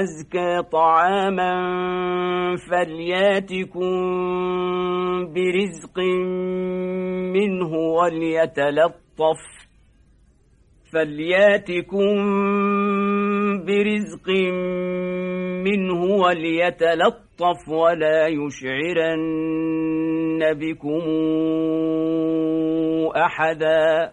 أزكى طعاما فلياتكم برزق منه وليتلطف فلياتكم برزق منه وليتلطف ولا يشعرن بكم أحداً